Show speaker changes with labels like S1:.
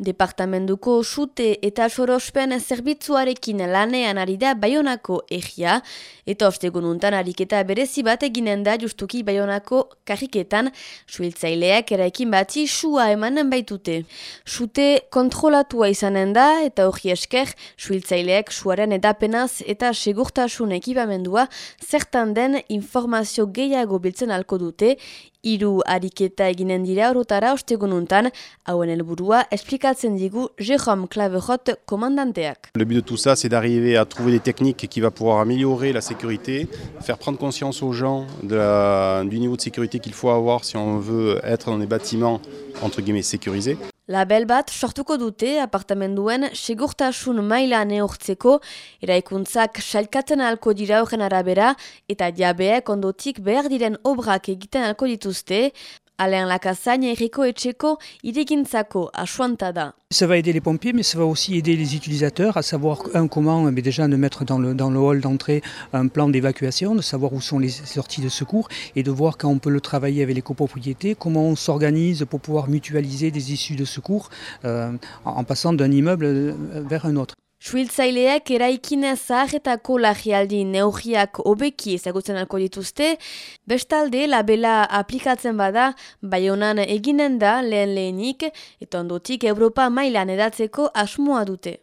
S1: Departamentuko sute eta sorospen zerbitzuarekin lanean ari da Bayonako egia, eta ostegun untan ariketa berezi bat eginen da justuki Bayonako karriketan, suiltzaileak eraikin bati sua emanen baitute. Sute kontrolatua izanen da, eta hori esker, suiltzaileak suaren edapenaz eta segurtasun ekibamendua zertan den informazio gehiago biltzen alko dute,
S2: Le but de tout ça, c'est d'arriver à trouver des techniques qui va pouvoir améliorer la sécurité, faire prendre conscience aux gens du niveau de sécurité qu'il faut avoir si on veut être dans des bâtiments entre guillemets sécurisés.
S1: Label bat sortuko dute apartamenduen segurtasun maila neurtzeko, eraikuntzak salkatzen alko dira horren arabera eta jabeek ondotik behar diren obrak egiten alko dituzte, Alain Lakazagne erriko etxeko iregintzako asuanta da.
S3: Ça va aider les pompiers, mais ça va aussi aider les utilisateurs à savoir un comment, mais déjà de mettre dans le, dans le hall d'entrée un plan d'évacuation, de savoir où sont les sorties de secours et de voir quand on peut le travailler avec les copropriétés, comment on s'organise pour pouvoir mutualiser des issues de secours euh, en passant d'un immeuble vers un autre.
S1: Suhiltzaileak eraikine zaharretako lagialdi neurriak obeki ezagutzen alko dituzte, bestalde labela aplikatzen bada, bai honan eginen da lehen lehenik, eta ondotik Europa mailan edatzeko asmoa dute.